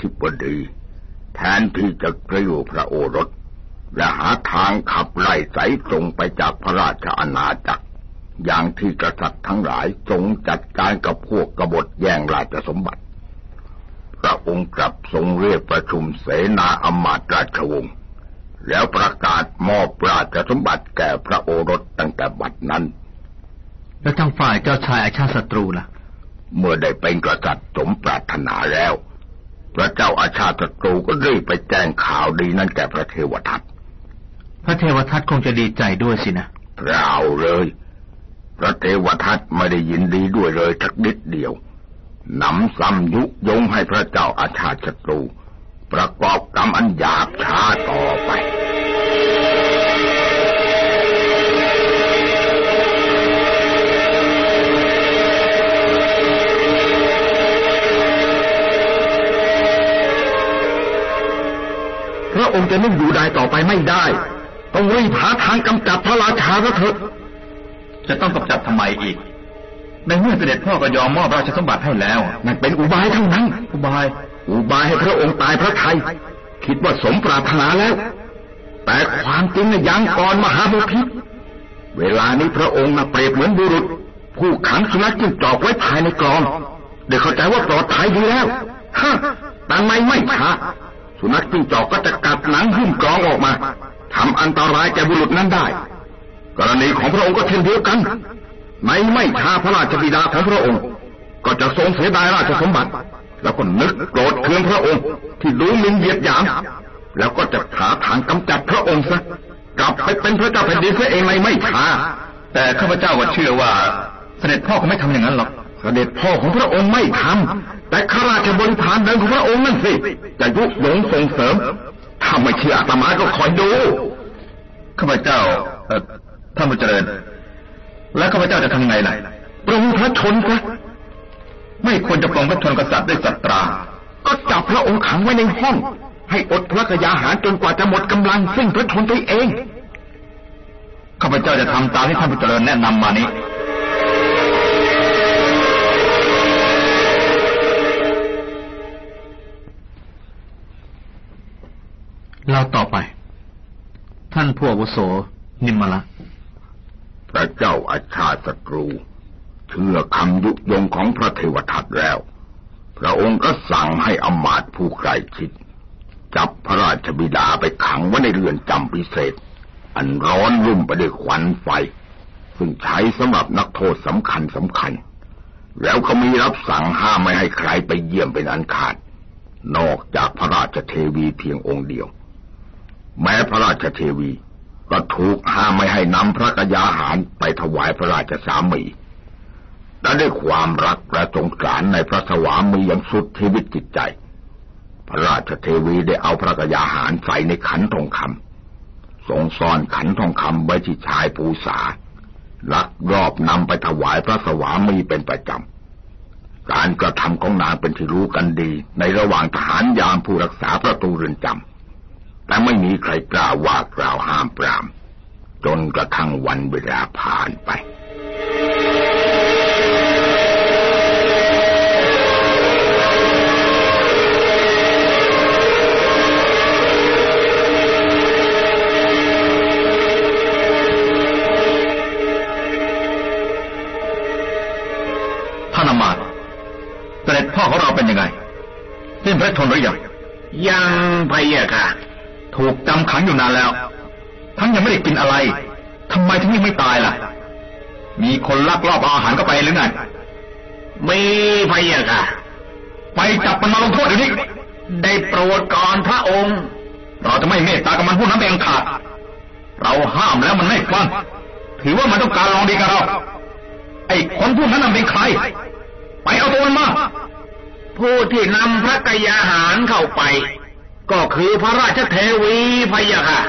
ธิบดีแทนที่จะกริ้วพระโอรส และหาทางขับไล่สายตรงไปจากพระราชอาณาจักร อย่างที่กษัตริย์ทั้งหลายทรงจัดการกับพวกกบฏแย่งราชสมบัติ พระองค์กลับทรงเรียกประชุมเสนาอมาตราชวงศ์แล้วประกาศมอบราชสมบัติแก่พระโอรสตั้งแต่บัดนั้น แล้วทางฝ่ายเจ้าชายอาชาติศัตรูล่ะ เมื่อได้เป็นกษัตริย์สมปรารถนาแล้ว พระเจ้าอาชาติศัตรูก็รีบไปแจ้งข่าวดีนั้นแก่พระเทวทัต พระเทวทัตคงจะดีใจด้วยสินะเปล่าเลย พระเทวทัตไม่ได้ยินดีด้วยเลยสักนิดเดียว หนำซ้ำยุยงให้พระเจ้าอาชาติศัตรู ประกอบกรรมอันหยาบช้าต่อไป ระองค์จะนิ่งอยู่ได้ต่อไปไม่ได้ ต้องรีบหาทางกำจัดพระราชาซะเถอะจะต้องกำจัดทำไมอีก ในเมื่อเสด็จพ่อก็ยอมมอบราชสมบัติให้แล้วนั่นเป็นอุบายทั้งนั้น อุบาย อุบายให้พระองค์ตายพระทัยคิดว่าสมปรารถนาแล้ว แต่ความจริงน่ะยังก่อนมหาบุพิตเวลานี้พระองค์น่ะเปรียบเหมือนบุรุษ ผู้ขังสุนัขจิ้งจอกไว้ภายในกรองเดี๋ยวเข้าใจว่าปลอดภัยดีแล้วฮะแต่ไม่ไม่ช้า สุนัขจิ้งจอกก็จะกัดหนังหุ้มกรองออกมาทำอันตรายแก่บุรุษนั้นได้ กรณีของพระองค์ก็เช่นเดียวกัน ในไม่ช้าพระราชบิดาของพระองค์ ก็จะทรงเสียดายราชสมบัติ แล้วก็นึกโกรธเคืองพระองค์ ที่ดูหมิ่นเหยียดหยาม แล้วก็จะหาทางกำจัดพระองค์ซะกลับไปเป็นพระเจ้าแผ่นดินเสียเองในไม่ช้าแต่ข้าพเจ้าก็เชื่อว่า เสด็จพ่อคงไม่ทำอย่างนั้นหรอก เสด็จพ่อของพระองค์ไม่ทำแต่ข้าราชบริพารเดินของพระองค์นั่นสิจะยุยงส่งเสริมถ้าไม่เชื่ออาตมาก็คอยดูข้าพเจ้าเอ่อท่านผู้เจริญ แล้วข้าพเจ้าจะทำไงล่ะปรงพระชนซะไม่ควรจะปลงพระชนกษัตริย์ด้วยสัตรา ก็จับพระองค์ขังไว้ในห้อง ให้อดพระกยาหารจนกว่าจะหมดกำลังซึ่งพระชนตัวเองข้าพเจ้าจะทำตามที่ท่านผู้เจริญแนะนำมานี้ เราต่อไป ท่านผู้อาวุโสนิมมละพระเจ้าอาชาศัตรู เชื่อคำยุยงของพระเทวทัตแล้ว พระองค์ก็สั่งให้อมาตย์ผู้ใกล้ชิด จับพระราชบิดาไปขังไว้ในเรือนจำพิเศษ อันร้อนรุ่มไปด้วยควันไฟ ซึ่งใช้สำหรับนักโทษสำคัญสำคัญ แล้วก็มีรับสั่งห้ามไม่ให้ใครไปเยี่ยมเป็นอันขาด นอกจากพระราชเทวีเพียงองค์เดียว แม้พระราชเทวีก็ถูกห้ามไม่ให้นำพระกยาหารไปถวายพระราชสามีและด้วยความรักและสงสารในพระสวามีอย่างสุดชีวิตจิตใจ พระราชเทวีได้เอาพระกยาหารใส่ในขันทองคำทรงซ่อนขันทองคำไว้ที่ชายปูษาลักรอบนำไปถวายพระสวามีเป็นประจำ การกระทำของนางเป็นที่รู้กันดี ในระหว่างทหารยามผู้รักษาประตูเรือนจำ แต่ไม่มีใครกล้าว่ากล่าวห้ามปราม จนกระทั่งวันเวลาผ่านไปท่านอำมาตเสด็จพ่อของเราเป็นยังไงสิ้นพระชนหรือยังยังพะเยะค่ะ ถูกจำขังอยู่นานแล้ว ทั้งยังไม่ได้กินอะไรทำไมถึงยังไม่ตายล่ะ มีคนลักลอบเอาอาหารเข้าไปหรือไงมีพะเยะค่ะ ไปจับมันมาลงโทษเดี๋ยวนี้ได้โปรดก่อนพระองค์ เราจะไม่เมตตากับมันผู้นั้นเองขาดเราห้ามแล้วมันไม่ฟังถือว่ามันต้องการลองดีกับเราไอ้คนผู้นั้นน่ะเป็นใคร ไปเอาตัวมันมาผู้ที่นำพระกยาหารเข้าไป ก็คือพระราชเทวีพยะค่ะ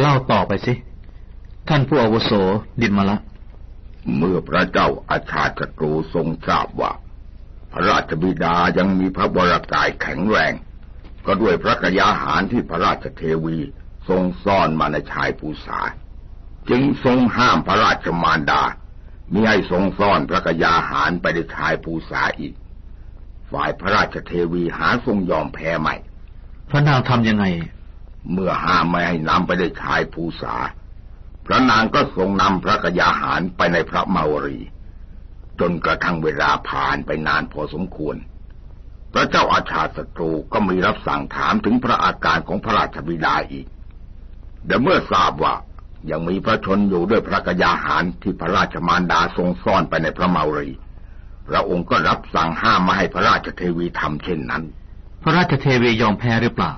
เล่าต่อไปสิ ท่านผู้อาวุโสดินมาละ เมื่อพระเจ้าอาชาติศัตรูทรงทราบว่า พระราชบิดายังมีพระวรากายแข็งแรง ก็ด้วยพระกยาหารที่พระราชเทวีทรงซ่อนมาในชายภูษา จึงทรงห้ามพระราชมารดามิให้ทรงซ่อนพระกยาหารไปในชายภูษาอีก ฝ่ายพระราชเทวีหาทรงยอมแพ้ใหม่ พระนางทำยังไง เมื่อห้ามไม่ให้นำไปในชายภูษา พระนางก็ทรงนำพระกยาหารไปในพระเมาวรี จนกระทั่งเวลาผ่านไปนานพอสมควร พระเจ้าอาชาศัตรูก็มีรับสั่งถามถึงพระอาการของพระราชบิดาอีก แต่เมื่อทราบว่า ยังมีพระชนอยู่ด้วยพระกยาหารที่พระราชมารดาทรงซ่อนไปในพระเมารี พระองค์ก็รับสั่งห้ามมาให้พระราชเทวีทำเช่นนั้น พระราชเทวียอมแพ้หรือเปล่า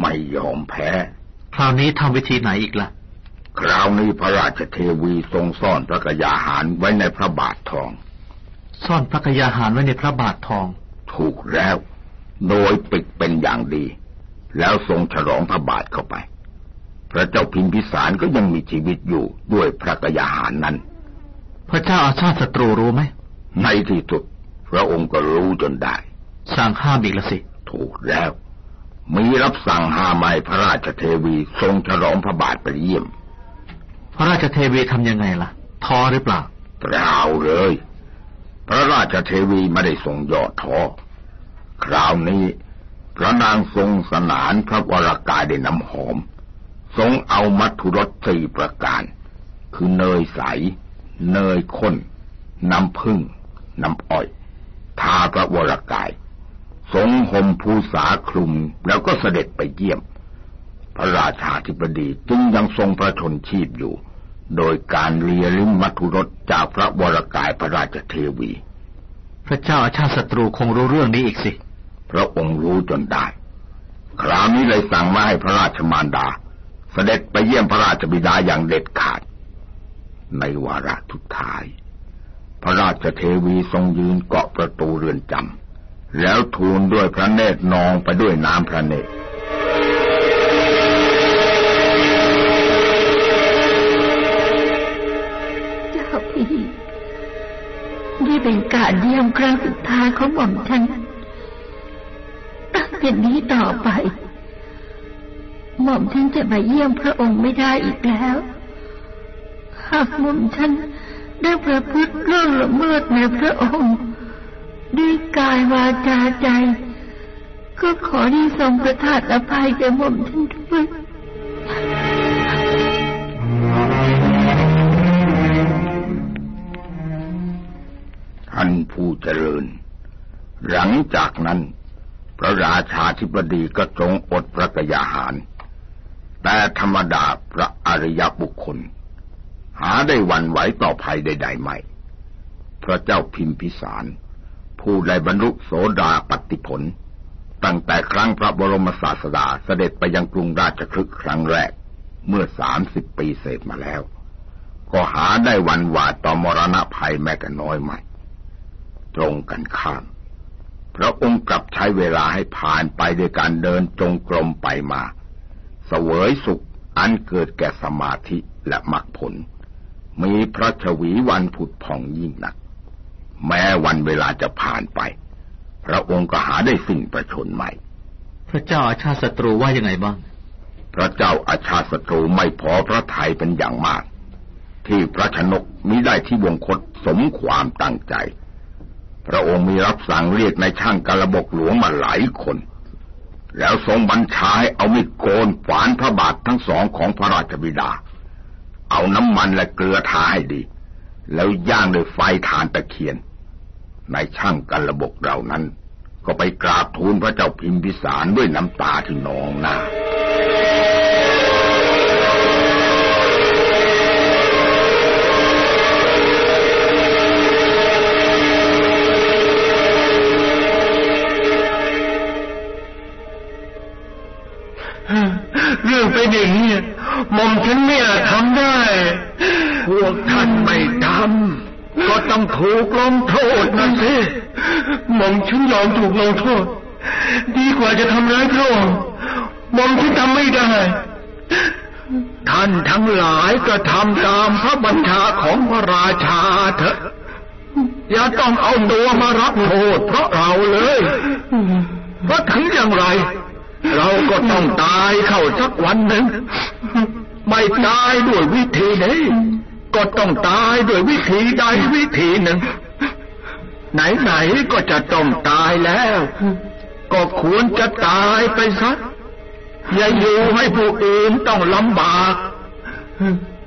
ไม่ยอมแพ้ คราวนี้ทำวิธีไหนอีกละ่ะ คราวนี้พระราชเทวีทรงซ่อนพระกยาหารไว้ในพระบาททอง ซ่อนพระกยาหารไว้ในพระบาททอง ถูกแล้ว โดยปิดเป็นอย่างดี แล้วทรงฉลองพระบาทเข้าไป พระเจ้าพิมพิสารก็ยังมีชีวิตอยู่ด้วยพระกยาหารนั้น พระเจ้าอาชาติศัตรูรู้ไหม ในที่สุด พระองค์ก็รู้จนได้ สั่งห้ามอีกละสิ ถูกแล้ว มีรับสั่งห้ามไม่พระราชเทวีทรงฉลองพระบาทไปเยี่ยม พระราชเทวีทำยังไงล่ะท้อหรือเปล่า เปล่าเลย พระราชเทวีไม่ได้ทรงย่อท้อ คราวนี้ พระนางทรงสนานพระวรากายด้วยน้ำหอม ทรงเอามัทุรสสี่ประการ คือเนยใส เนยข้น น้ำผึ้งน้ำอ้อย ทาพระวรากาย ทรงห่มภูษาคลุมแล้วก็เสด็จไปเยี่ยม พระราชาธิบดีจึงยังทรงพระชนชีพอยู่ โดยการเลียลิ้มมัทุรสจากพระวรากายพระราชเทวี พระเจ้าอาชาติศัตรูคงรู้เรื่องนี้อีกสิ พระองค์รู้จนได้ คราวนี้เลยสั่งมาให้พระราชมารดา เด็จไปเยี่ยมพระราชบิดาอย่างเด็ดขาด ในวาระทุดท้าย พระราชเทวีทรงยืนเกาะประตูเรือนจำแล้วทูลด้วยพระเนตรนองไปด้วยน้ำพระเนตรเจ้าพี่นี่เป็นการเยี่ยมครั้งสุดท้ายของหม่อมฉันตั้งแต่นี้ต่อไป หม่อมฉันจะมาเยี่ยมพระองค์ไม่ได้อีกแล้วหากหม่อมฉันได้ประพฤติเรื่องละเมิดในพระองค์ ด้วยกายวาจาใจ ก็ขอที่ทรงประทานอภัยแก่หม่อมฉันด้วยท่านผู้เจริญ หลังจากนั้น พระราชาธิบดีก็ทรงอดพระกยาหาร แต่ธรรมดาพระอริยบุคคล หาได้วันไหวต่อภัยใดๆไม่ พระเจ้าพิมพิสาร ผู้ได้บรรลุโสดาปฏิผล ตั้งแต่ครั้งพระบรมศาสดาเสด็จไปยังกรุงราชคลึกครั้งแรกเมื่อสามสิบปีเศษมาแล้ว ก็หาได้วันหวาดต่อมรณะภัยแม้แต่น้อยไม่ตรงกันข้ามพระองค์กลับใช้เวลาให้ผ่านไปด้วยการเดินจงกรมไปมา เสวยสุขอันเกิดแก่สมาธิและมรรคผล มีพระชวีวันผุดผ่องยิ่งนัก แม้วันเวลาจะผ่านไป พระองค์ก็หาได้สิ่งประชนใหม่ พระเจ้าอาชาติศัตรูว่ายังไงบ้าง พระเจ้าอาชาศัตรูไม่พอพระทัยเป็นอย่างมาก ที่พระชนกมิได้ที่วงคตสมความตั้งใจ พระองค์มีรับสั่งเรียกในายช่างกระบกหลวงมาหลายคน แล้วทรงบัญชาให้เอามีดโกนฝานพระบาททั้งสองของพระราชบิดา เอาน้ำมันและเกลือทาให้ดี แล้วย่างด้วยไฟฐานตะเคียนนายช่างกระบกเหล่านั้น ก็ไปกราบทูลพระเจ้าพิมพิสารด้วยน้ำตาที่นองหน้า เรื่องเป็นอย่างนี้หม่อมฉันไม่อาจทำได้ พวกท่านไม่ทำก็ต้องถูกลงโทษนะสิหม่อมฉันยอมถูกลงโทษ ดีกว่าจะทำร้ายพระองค์หม่อมฉันทำไม่ได้ ท่านทั้งหลายก็ทำตามพระบัญชาของพระราชาเถอะ อย่าต้องเอาตัวมารับโทษเพราะเราเลยเพราะถึงอย่างไร เราก็ต้องตายเข้าสักวันหนึ่ง ไม่ตายด้วยวิธีนี้ก็ต้องตายด้วยวิธีใดวิธีหนึ่ง ไหนๆก็จะต้องตายแล้ว ก็ควรจะตายไปซะอย่าอยู่ให้ผู้อื่นต้องลำบาก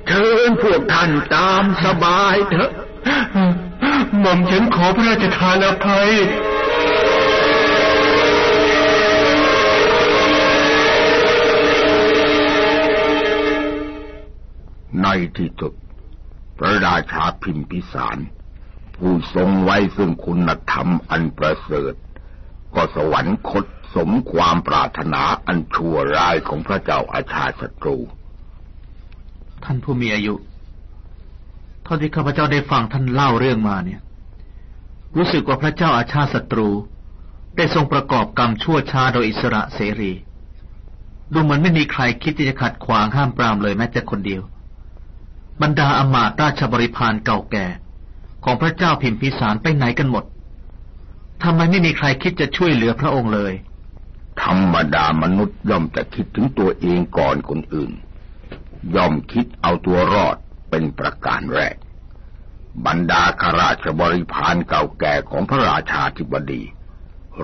เชิญพวกท่านตามสบายเถอะหม่อมฉันขอพระราชทานอภัย ในที่สุดพระราชาพิมพิสาร ผู้ทรงไว้ซึ่งคุณธรรมอันประเสริฐ ก็สวรรคตสมความปรารถนาอันชั่วร้ายของพระเจ้าอาชาศัตรู ท่านผู้มีอายุเท่าที่ข้าพเจ้าได้ฟังท่านเล่าเรื่องมาเนี่ย รู้สึกว่าพระเจ้าอาชาศัตรู ได้ทรงประกอบกรรมชั่วช้าโดยอิสระเสรี ดูเหมือนไม่มีใครคิดที่จะขัดขวางห้ามปรามเลยแม้แต่คนเดียว บรรดาอมาตย์ราชบริพารเก่าแก่ ของพระเจ้าพิมพิสารไปไหนกันหมดทำไมไม่มีใครคิดจะช่วยเหลือพระองค์เลย ธรรมดามนุษย์ย่อมจะคิดถึงตัวเองก่อนคนอื่น ย่อมคิดเอาตัวรอดเป็นประการแรก บรรดาข้าราชบริพารเก่าแก่ของพระราชาธิบดี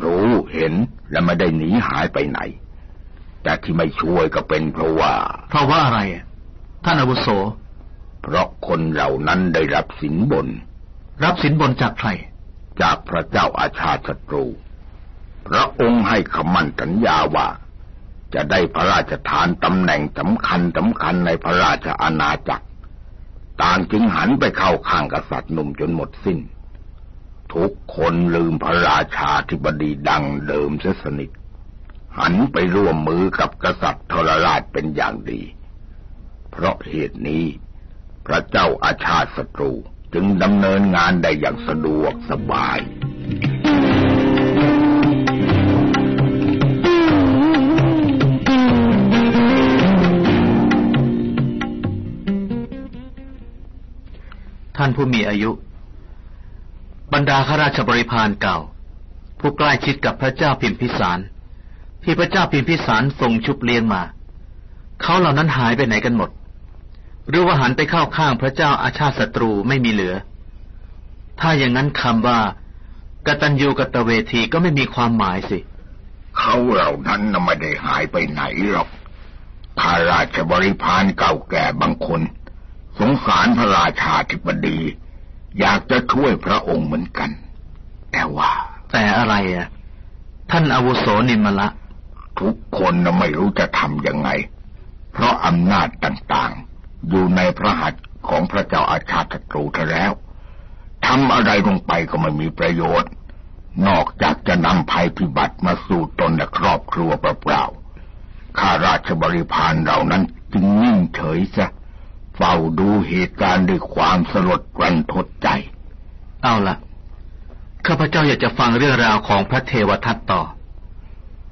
รู้เห็นและไม่ได้หนีหายไปไหน แต่ที่ไม่ช่วยก็เป็นเพราะว่า เพราะว่าอะไรอะท่านอาวุโส เพราะคนเหล่านั้นได้รับสินบน รับสินบนจากใคร จากพระเจ้าอาชาติศัตรู พระองค์ให้คำมั่นสัญญาว่า จะได้พระราชทานตำแหน่งสำคัญสำคัญในพระราชอาณาจักร ต่างจึงหันไปเข้าข้างกษัตริย์หนุ่มจนหมดสิ้น ทุกคนลืมพระราชาธิบดีดังเดิมเสียสนิทหันไปร่วมมือกับกษัตริย์ทรราชเป็นอย่างดี เพราะเหตุนี้ พระเจ้าอาชาติศัตรูจึงดำเนินงานได้อย่างสะดวกสบาย ท่านผู้มีอายุ บรรดาข้าราชบริพารเก่า ผู้ใกล้ชิดกับพระเจ้าพิมพิสาร ที่พระเจ้าพิมพิสารทรงชุบเลี้ยงมา เขาเหล่านั้นหายไปไหนกันหมด หรือว่าหันไปเข้าข้างพระเจ้าอาชาติศัตรูไม่มีเหลือ ถ้าอย่างนั้นคำว่ากตัญญูกตเวทีก็ไม่มีความหมายสิ เขาเหล่านั้นน่ะไม่ได้หายไปไหนหรอกพระราชบริพารเก่าแก่บางคน สงสารพระราชาธิบดี อยากจะช่วยพระองค์เหมือนกัน แต่ว่า แต่อะไรอะ ท่านอาวุโสนิมละ ทุกคนน่ะไม่รู้จะทำยังไง เพราะอำนาจต่างๆ อยู่ในพระหัตถ์ของพระเจ้าอาชาติศัตรูเธอแล้วทำอะไรลงไปก็ไม่มีประโยชน์ นอกจากจะนำภัยพิบัติมาสู่ตนและครอบครัวเปล่าๆข้าราชบริพารเหล่านั้นจึงนิ่งเฉยซะเฝ้าดูเหตุการณ์ด้วยความสลดรันทดใจ เอาละข้าพเจ้าอยากจะฟังเรื่องราวของพระเทวทัตต่อ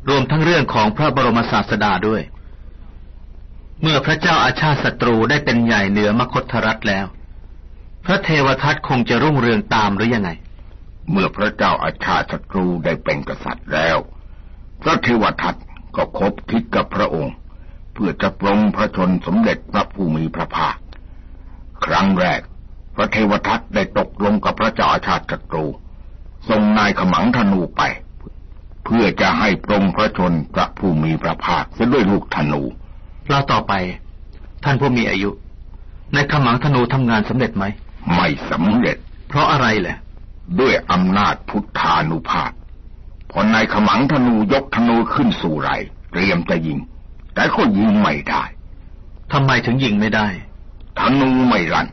รวมทั้งเรื่องของพระบรมศาสดาด้วย เมื่อพระเจ้าอาชาติศัตรูได้เป็นใหญ่เหนือมคธรัฐแล้ว พระเทวทัตคงจะรุ่งเรืองตามหรือยังไง เมื่อพระเจ้าอาชาติศัตรูได้เป็นกษัตริย์แล้ว พระเทวทัตก็คบคิดกับพระองค์ เพื่อจะปรงพระชนสมเด็จพระผู้มีพระภาค ครั้งแรก พระเทวทัตได้ตกลงกับพระเจ้าอาชาติศัตรูส่งนายขมังธนูไป เพื่อจะให้ปรงพระชนพระผู้มีพระภาคเสียด้วยลูกธนู เราต่อไป ท่านผู้มีอายุ ในขมังธนูทำงานสำเร็จไหม ไม่สำเร็จ เพราะอะไรแหละด้วยอำนาจพุทธานุภาพพอนายขมังธนูยกธนูขึ้นสู่ไรเตรียมจะยิง แต่ก็ยิงไม่ได้ทำไมถึงยิงไม่ได้ ธนูไม่รัน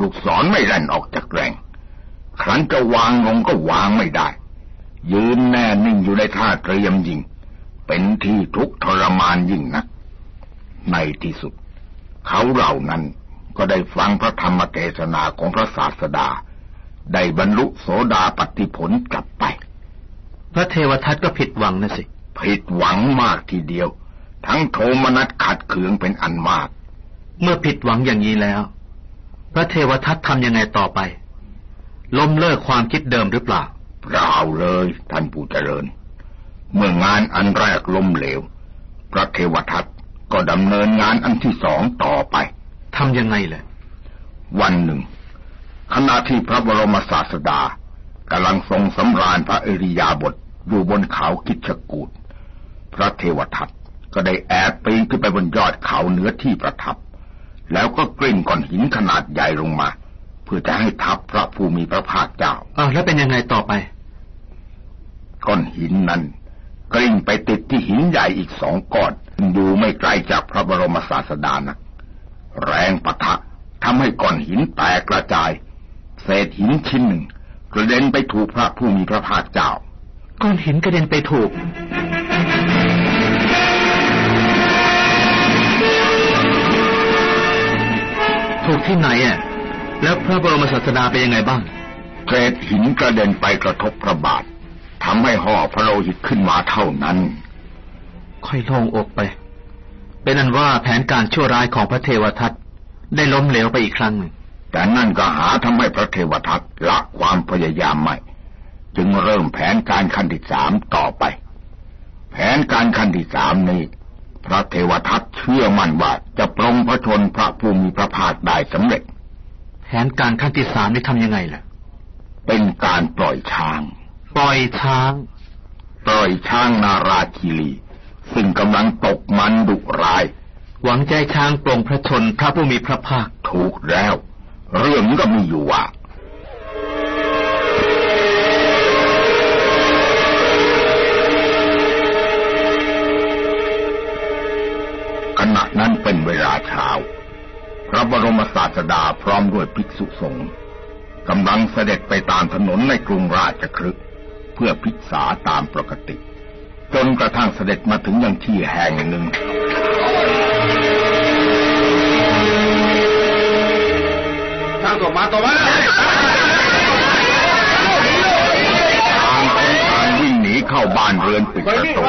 ลูกศรไม่รันออกจากแรง ครั้นจะวางลงก็วางไม่ได้ ยืนแน่นิ่งอยู่ในท่าเตรียมยิง เป็นที่ทุกข์ทรมานยิ่งนัก ในที่สุด เขาเหล่านั้นก็ได้ฟังพระธรรมเทศนาของพระศาสดา ได้บรรลุโสดาปฏิผลกลับไป พระเทวทัตก็ผิดหวังนะสิผิดหวังมากทีเดียว ทั้งโทมนัสขัดเคืองเป็นอันมาก เมื่อผิดหวังอย่างนี้แล้ว พระเทวทัตทำยังไงต่อไป ล้มเลิกความคิดเดิมหรือเปล่าเปล่าเลยท่านผู้เจริญ เมื่องานอันแรกล้มเหลว พระเทวทัต ก็ดำเนินงานอันที่สองต่อไปทำยังไงเลยวันหนึ่ง ขณะที่พระบรมศาสดากำลังทรงสำราญพระอริยาบทอยู่บนเขากิจกูดพระเทวทัตก็ได้แอบปีนขึ้นไปบนยอดเขาเหนือที่ประทับ แล้วก็กลิ้งก้อนหินขนาดใหญ่ลงมา เพื่อจะให้ทับพระภูมิพระภาคเจ้าอ้าวแล้วเป็นยังไงต่อไป ก้อนหินนั้น กลิ้งไปติดที่หินใหญ่อีกสองก้อนอยู่ไม่ไกลจากพระบรมศาสดานะแรงปะทะทำให้ก้อนหินแตกกระจาย เศษหินชิ้นหนึ่ง กระเด็นไปถูกพระผู้มีพระภาคเจ้า ก้อนหินกระเด็นไปถูกถูกที่ไหนอะแล้วพระบรมศาสดาเป็นยังไงบ้างเศษหินกระเด็นไปกระทบพระบาท ทำให้ห่อพระโลหิตขึ้นมาเท่านั้น ค่อยโล่งอกไป เป็นอันว่าแผนการชั่วร้ายของพระเทวทัตได้ล้มเหลวไปอีกครั้งหนึ่งแต่นั่นก็หาทำให้พระเทวทัตละความพยายามไม่ จึงเริ่มแผนการขั้นที่สามต่อไป แผนการขั้นที่สามนี้ พระเทวทัตเชื่อมั่นว่าจะปรงพระชนพระผู้มีพระภาคได้สำเร็จ แผนการขั้นที่สามนี่ทำยังไงล่ะ เป็นการปล่อยช้าง ปล่อยช้าง ปล่อยช้างนาราคีรี ซึ่งกำลังตกมันดุร้าย หวังใจช้างปลงพระชนพระผู้มีพระภาคถูกแล้ว เรื่องก็มีอยู่ว่าขณะนั้นเป็นเวลาเช้า พระบรมศาสดาพร้อมด้วยภิกษุสงฆ์กำลังเสด็จไปตามถนนในกรุงราชคฤห์เพื่อพิกษาตามปกติ จนกระทั่งเสด็จมาถึงยังที่แห่งหนึ่ง ทางต่อมาต่อมาทางคนทางวิ่งหนีเข้าบ้านเรือนปิดประตู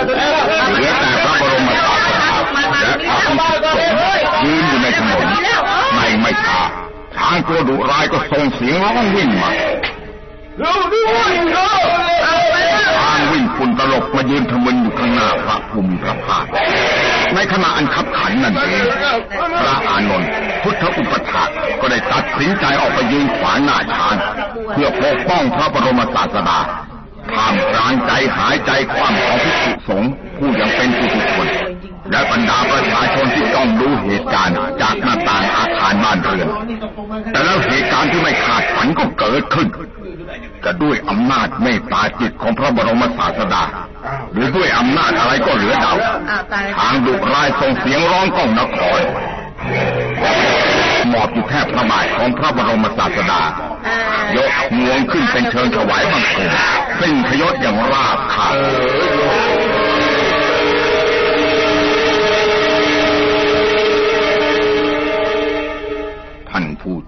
เหลือแต่พระบรมศาสดาและพระภิกษุสงฆ์ยืนอยู่ในถนนในไม่ช้าช้างตัวดุร้ายก็ส่งเสียงร้องวิ่งมาทางวิ่ง ฝุ่นตลบมายืนทะมึนอยู่ข้างหน้าพระภูมิพระภาคในขณะอันขับขันนั่นเองพระอานนท์พุทธอุปถากก็ได้ตัดสินใจออกไปยืนขวางหน้าฌาน เพื่อปกป้องพระบรมศาสดาท่ามกลางใจหายใจคว่ำของพิสุสงผู้ยังเป็นผู้ทุกคน และบรรดาประชาชนที่ต้องดูเหตุการณ์จากหน้าต่างอาคารบ้านเรือน แต่แล้วเหตุการณ์ที่ไม่คาดฝันก็เกิดขึ้นจะด้วยอำนาจเมตตาจิตของพระบรมศาสดา หรือด้วยอำนาจอะไรก็เหลือเดาทางดุร้ายส่งเสียงร้องก้องนครหมอบอยู่แทบพระบาทของพระบรมศาสดายกงวงขึ้นเป็นเชิงถวายบังคมสิ้นพยศอย่างราบคา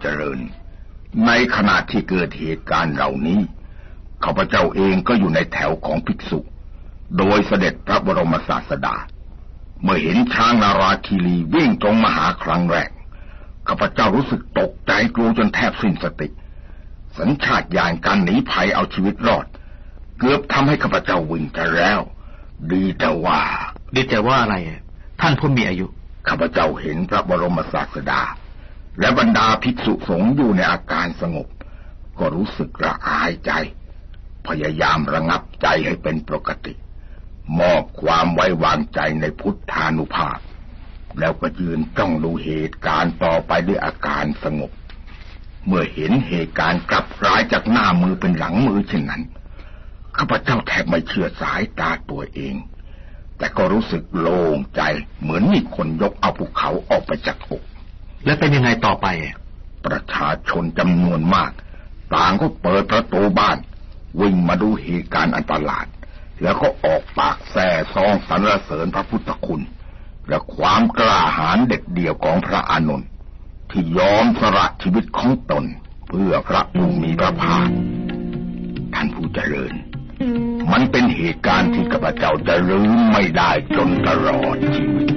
เจริญ ในขณะที่เกิดเหตุการณ์เหล่านี้ข้าพเจ้าเองก็อยู่ในแถวของภิกษุ โดยเสด็จพระบรมศาสดา เมื่อเห็นช้างนาราคีรีวิ่งตรงมาหาครั้งแรกข้าพเจ้ารู้สึกตกใจกลัวจนแทบสิ้นสติ สัญชาตญาณการหนีภัยเอาชีวิตรอด เกือบทำให้ข้าพเจ้าวิ่งจะแล้ว ดีแต่ว่า ดีใจว่าอะไรอะท่านผู้มีอายุข้าพเจ้าเห็นพระบรมศาสดา และบรรดาภิกษุสงฆ์อยู่ในอาการสงบ ก็รู้สึกระอายใจ พยายามระงับใจให้เป็นปกติ มอบความไว้วางใจในพุทธานุภาพ แล้วก็ยืนจ้องดูเหตุการณ์ต่อไปด้วยอาการสงบ เมื่อเห็นเหตุการณ์กลับร้ายจากหน้ามือเป็นหลังมือเช่นนั้นข้าพเจ้าแทบไม่เชื่อสายตาตัวเอง แต่ก็รู้สึกโล่งใจเหมือนมีคนยกเอาภูเขาออกไปจากอก และเป็นยังไงต่อไปอะประชาชนจำนวนมาก ต่างก็เปิดประตูบ้าน วิ่งมาดูเหตุการณ์อันตรายแล้วก็ออกปากแส่ซองสรรเสริญพระพุทธคุณ และความกล้าหาญเด็ดเดี่ยวของพระอานนท์ที่ยอมสละชีวิตของตน เพื่อพระผู้มีพระภาคท่านผู้เจริญ มันเป็นเหตุการณ์ที่ข้าพเจ้าจะลืมไม่ได้จนตลอดชีวิต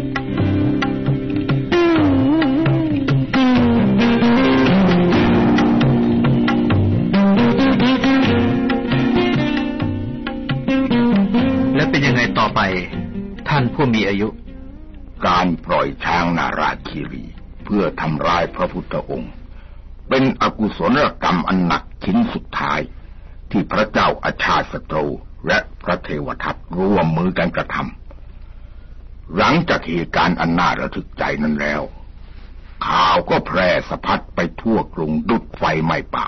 เป็นยังไงต่อไป ท่านผู้มีอายุ การปล่อยช้างนาราคีรี เพื่อทำร้ายพระพุทธองค์ เป็นอกุศลกรรมอันหนักชิ้นสุดท้าย ที่พระเจ้าอาชาสตรูและพระเทวทัตร่วมมือกันกระทำหลังจากเหตุการณ์อันน่าระทึกใจนั้นแล้ว ข่าวก็แพร่สะพัดไปทั่วกรุงดุดไฟไหม้ป่า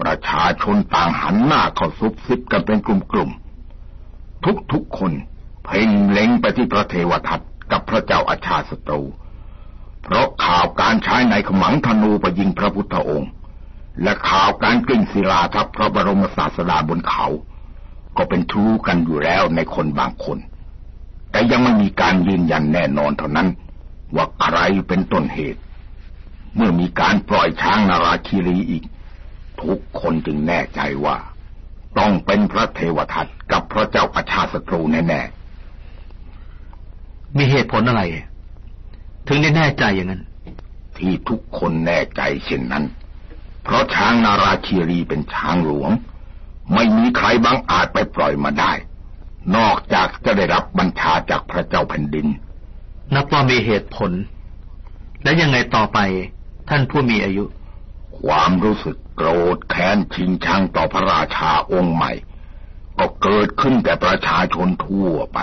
ประชาชนต่างหันหน้าเข้าซุบซิบกันเป็นกลุ่มๆ ทุกๆคน เพ่งเล็งไปที่พระเทวทัตกับพระเจ้าอาชาสตรู เพราะข่าวการใช้ในขมังธนูไปยิงพระพุทธองค์ และข่าวการกลิ้งศิลาทับพระบรมศาสดาบนเขา ก็เป็นทูกันอยู่แล้วในคนบางคน แต่ยังไม่มีการยืนยันแน่นอนเท่านั้น ว่าใครเป็นต้นเหตุ เมื่อมีการปล่อยช้างนาราคีรีอีก ทุกคนจึงแน่ใจว่า ต้องเป็นพระเทวทัตกับพระเจ้าอาชาสตรูแน่ๆ มีเหตุผลอะไร ถึงได้แน่ใจอย่างนั้น ที่ทุกคนแน่ใจเช่นนั้น เพราะช้างนาราคีรีเป็นช้างหลวง ไม่มีใครบางอาจไปปล่อยมาได้ นอกจากจะได้รับบัญชาจากพระเจ้าแผ่นดิน นับว่ามีเหตุผล และยังไงต่อไปท่านผู้มีอายุ ความรู้สึก โกรธแค้นชิงชังต่อพระราชาองค์ใหม่ ก็เกิดขึ้นแต่ประชาชนทั่วไป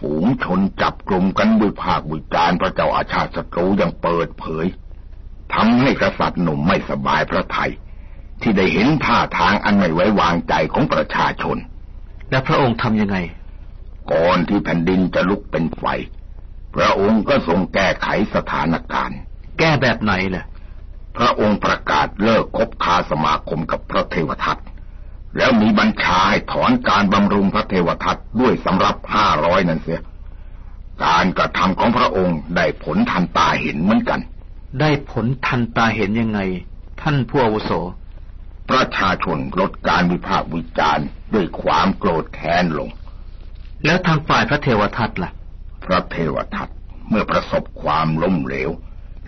ฝูงชนจับกลุ่มกันวิพากวิจารพระเจ้าอาชาติศัตรูอย่างเปิดเผยทำให้กษัตริย์หนุ่มไม่สบายพระทยัยที่ได้เห็นท่าทางอันไม่ไว้วางใจของประชาชน และพระองค์ทำยังไง ก่อนที่แผ่นดินจะลุกเป็นไฟ พระองค์ก็ทรงแก้ไขสถานการณ์ แก้แบบไหนล่ะ พระองค์ประกาศเลิกคบค้าสมาคมกับพระเทวทัตแล้วมีบัญชาให้ถอนการบำรุงพระเทวทัตด้วยสำรับห้าร้อยนั่นเสีย การกระทำของพระองค์ได้ผลทันตาเห็นเหมือนกัน ได้ผลทันตาเห็นยังไง ท่านผู้อาวุโส ประชาชนลดการวิพากษ์วิจารณ์ด้วยความโกรธแค้นลง แล้วทางฝ่ายพระเทวทัตล่ะ พระเทวทัตเมื่อประสบความล้มเหลว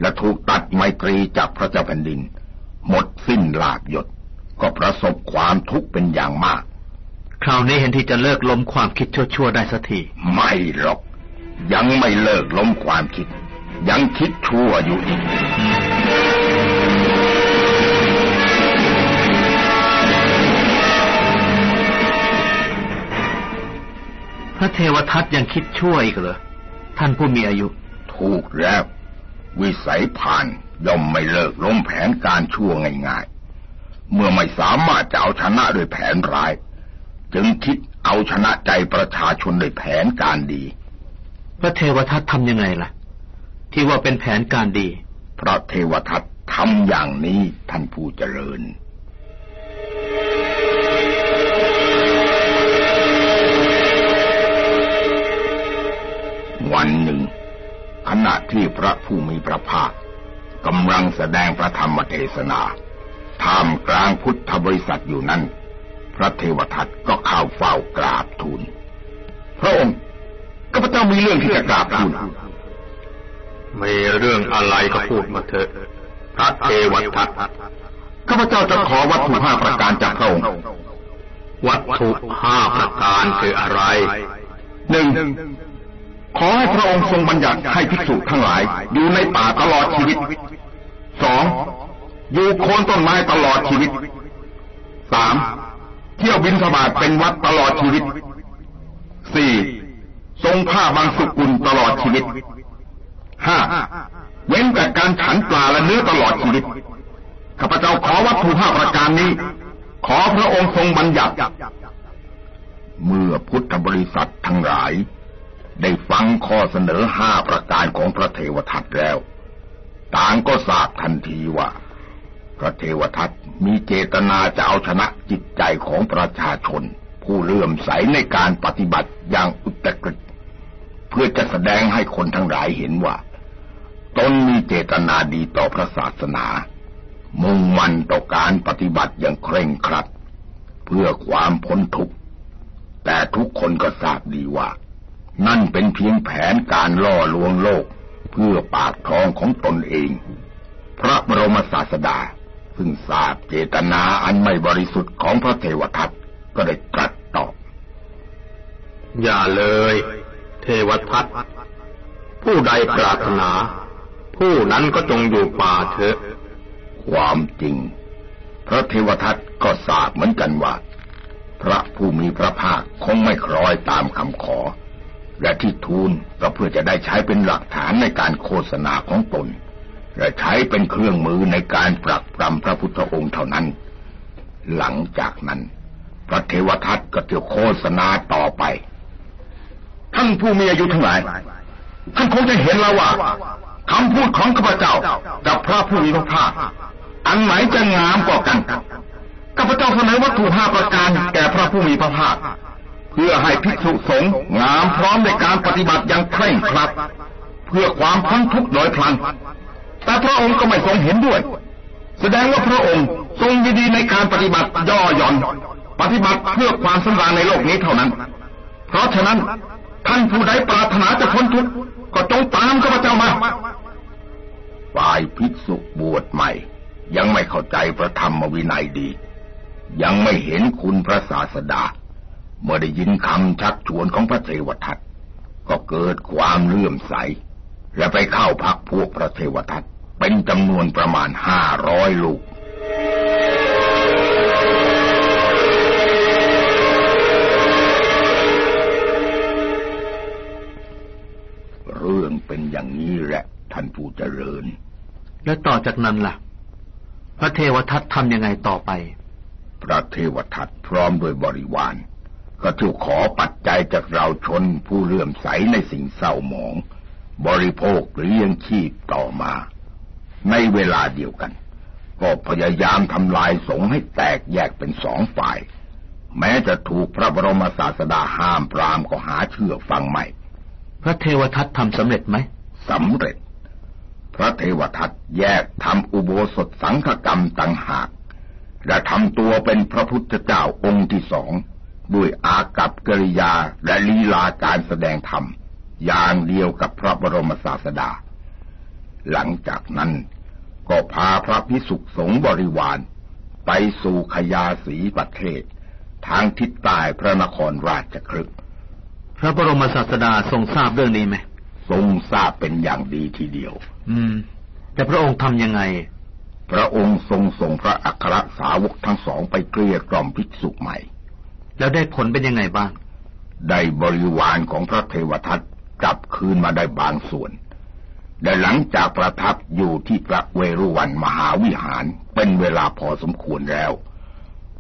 และถูกตัดไมตรีจากพระเจ้าแผ่นดิน หมดสิ้นลาบยศก็ประสบความทุกข์เป็นอย่างมาก คราวนี้เห็นที่จะเลิกล้มความคิดชั่วๆได้สักทีไม่หรอก ยังไม่เลิกล้มความคิด ยังคิดชั่วอยู่อีกพระเทวทัตยังคิดชั่วอีกเหรอท่านผู้มีอายุ ถูกแล้ว วิสัยผ่านย่อมไม่เลิกล้มแผนการชั่วง่ายเมื่อไม่สามารถจะเอาชนะด้วยแผนร้าย จึงคิดเอาชนะใจประชาชนด้วยแผนการดี พระเทวทัตทำยังไงล่ะ ที่ว่าเป็นแผนการดี พระเทวทัตทำอย่างนี้ท่านผู้เจริญวันหนึ่ง ขณะที่พระผู้มีพระภาคกำลังแสดงพระธรรมเทศนาท่ามกลางพุทธบริษัทอยู่นั้น พระเทวทัตก็เข้าเฝ้ากราบทูลพระองค์ข้าพเจ้ามีเรื่องที่จะกราบทูลมีเรื่องอะไรก็พูดมาเถอะพระเทวทัตข้าพเจ้าจะขอวัตถุห้าประการจากพระองค์วัตถุห้าประการคืออะไรหนึ่ง ขอให้พระองค์ทรงบัญญัติให้ภิกษุทั้งหลาย อยู่ในป่าตลอดชีวิตสองอยู่โคนต้นไม้ตลอดชีวิตสามเที่ยวบินสบาทเป็นวัดตลอดชีวิตสี่ทรงผ้าบางสุกุลตลอดชีวิตห้าเว้นแต่การฉันปลาและเนื้อตลอดชีวิตข้าพเจ้าขอวัตถุห้าประการนี้ ขอพระองค์ทรงบัญญัติ เมื่อพุทธบริษัททั้งหลาย ได้ฟังข้อเสนอห้าประการของพระเทวทัตแล้ว ต่างก็ทราบทันทีว่า พระเทวทัตมีเจตนาจะเอาชนะจิตใจของประชาชน ผู้เลื่อมใสในการปฏิบัติอย่างอุตกฤษเพื่อจะแสดงให้คนทั้งหลายเห็นว่า ตนมีเจตนาดีต่อพระศาสนา มุ่งมั่นต่อการปฏิบัติอย่างเคร่งครัด เพื่อความพ้นทุกข์แต่ทุกคนก็ทราบดีว่า นั่นเป็นเพียงแผนการล่อลวงโลก เพื่อปากท้องของตนเอง พระบรมศาสดา ซึ่งทราบเจตนาอันไม่บริสุทธิ์ของพระเทวทัตก็ได้ตรัสตอบ อย่าเลย เทวทัตผู้ใดปรารถนา ผู้นั้นก็จงอยู่ป่าเถอะ ความจริง พระเทวทัตก็ทราบเหมือนกันว่า พระผู้มีพระภาคคงไม่คล้อยตามคำขอ และที่ทูลก็เพื่อจะได้ใช้เป็นหลักฐานในการโฆษณาของตน และใช้เป็นเครื่องมือในการปรักปรำพระพุทธองค์เท่านั้น หลังจากนั้น พระเทวทัตก็จะโฆษณาต่อไป ท่านผู้มีอายุทั้งหลาย ท่านคงจะเห็นแล้วว่าคำพูดของข้าพเจ้ากับพระผู้มีพระภาคอันไหนจะงามกว่ากันข้าพเจ้าเสนอวัตถุห้าประการแก่พระผู้มีพระภาค พื่อให้ภิกษุสงฆ์งามพร้อมในการปฏิบัติอย่างเคร่งครัด เพื่อความพ้นทุกข์โดยพลัน แต่พระองค์ก็ไม่ทรงเห็นด้วย แสดงว่าพระองค์ทรงยินดีในการปฏิบัติย่อหย่อน ปฏิบัติเพื่อความสำราญในโลกนี้เท่านั้น เพราะฉะนั้นท่านผู้ใดปรารถนาจะพ้นทุกข์ก็จงตามข้าพเจ้ามาฝ่ายภิกษุบวชใหม่ ยังไม่เข้าใจพระธรรมวินัยดี ยังไม่เห็นคุณพระศาสดา เมื่อได้ยินคำชักชวนของพระเทวทัตก็เกิดความเลื่อมใส และไปเข้าพักพวกพระเทวทัตเป็นจำนวนประมาณห้าร้อยลูกเรื่องเป็นอย่างนี้แหละท่านผู้เจริญ และต่อจากนั้นล่ะ พระเทวทัตทำยังไงต่อไป พระเทวทัตพร้อมด้วยบริวาร ก็ถูกขอปัจจัยจากเราชนผู้เลื่อมใสในสิ่งเศร้าหมอง บริโภคเลี้ยงชีพต่อมา ในเวลาเดียวกัน ก็พยายามทำลายสงฆ์ให้แตกแยกเป็นสองฝ่าย แม้จะถูกพระบรมศาสดาห้ามปรามก็หาเชื่อฟังไม่ พระเทวทัตทำสำเร็จไหมสำเร็จ พระเทวทัตแยกทำอุโบสถสังฆกรรมต่างหากและทำตัวเป็นพระพุทธเจ้าองค์ที่สอง ด้วยอากับกิริยาและลีลาการแสดงธรรม อย่างเดียวกับพระบรมศาสดา หลังจากนั้นก็พาพระพิสุสงฆ์บริวาร ไปสู่ขยาสีประเทศ ทางทิศใต้พระนครราชครึกพระบรมศาสดาทรงทราบเรื่องนี้ไหมทรงทราบเป็นอย่างดีทีเดียว อืม แต่พระองค์ทำยังไง พระองค์ทรงส่งพระอัครสาวกทั้งสองไปเกลี้ยกล่อมภิกษุใหม่ แล้วได้ผลเป็นยังไงบ้าง ได้บริวารของพระเทวทัตกลับคืนมาได้บางส่วน และหลังจากประทับอยู่ที่พระเวรุวันมหาวิหารเป็นเวลาพอสมควรแล้ว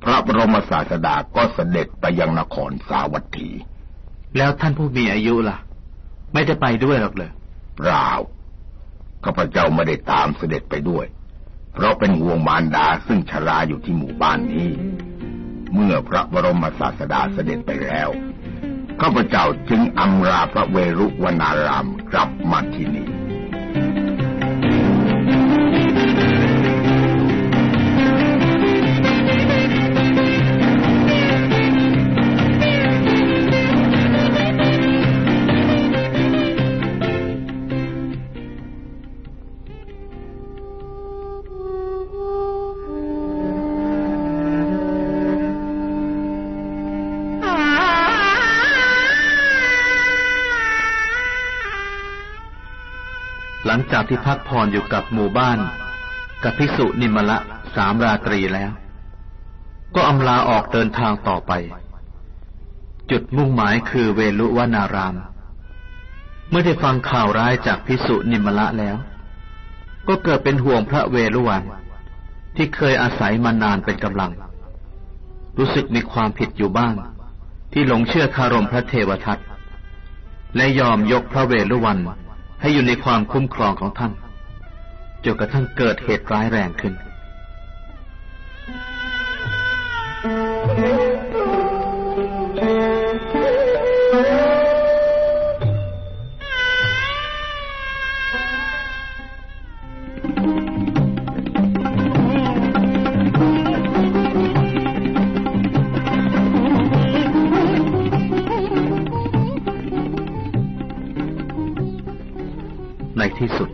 พระบรมศาสดาก็เสด็จไปยังนครสาวัตถี แล้วท่านผู้มีอายุล่ะ ไม่ได้ไปด้วยหรอกเลยเปล่าข้าพเจ้าไม่ได้ตามเสด็จไปด้วย เพราะเป็นห่วงมารดาซึ่งชราอยู่ที่หมู่บ้านนี้ เมื่อพระบรมศาสดาเสด็จไปแล้วข้าพเจ้าจึงอำลาพระเวรุวนารามกลับมาที่นี่ หลังจากที่พักผ่อนอยู่กับหมู่บ้านกับภิกษุนิมละสามราตรีแล้ว ก็อำลาออกเดินทางต่อไป จุดมุ่งหมายคือเวลุวนาราม เมื่อได้ฟังข่าวร้ายจากภิกษุนิมละแล้ว ก็เกิดเป็นห่วงพระเวรุวัน ที่เคยอาศัยมานานเป็นกำลัง รู้สึกมีความผิดอยู่บ้าง ที่หลงเชื่อคารมพระเทวทัตและยอมยกพระเวรุวัน ให้อยู่ในความคุ้มครองของท่านจนกระทั่งเกิดเหตุร้ายแรงขึ้น ในที่สุด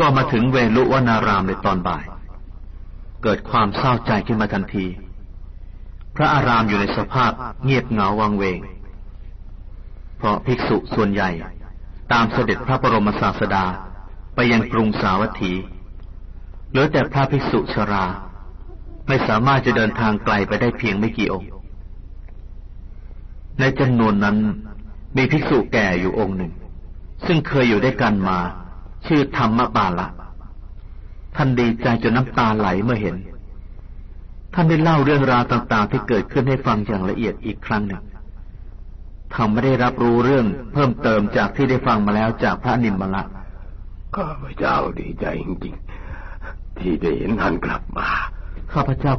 ก็มาถึงเวลุวนารามในตอนบ่าย เกิดความเศร้าใจขึ้นมาทันที พระอารามอยู่ในสภาพเงียบเหงาวังเวง เพราะภิกษุส่วนใหญ่ ตามเสด็จพระบรมศาสดาไปยังกรุงสาวัตถีเหลือแต่พระภิกษุชรา ไม่สามารถจะเดินทางไกลไปได้เพียงไม่กี่องค์ ในจำนวนนั้นมีภิกษุแก่อยู่องค์หนึ่ง ซึ่งเคยอยู่ด้วยกันมา ชื่อธรรมบาละ ท่านดีใจจนน้ำตาไหลเมื่อเห็น ท่านได้เล่าเรื่องราวต่างๆ ที่เกิดขึ้นให้ฟังอย่างละเอียดอีกครั้งหนึ่งทำไม่ได้รับรู้เรื่องเพิ่มเติมจากที่ได้ฟังมาแล้วจากพระนิมมละข้าพเจ้าดีใจจริงๆ ที่ได้เห็นท่านกลับมา ข้าพเจ้า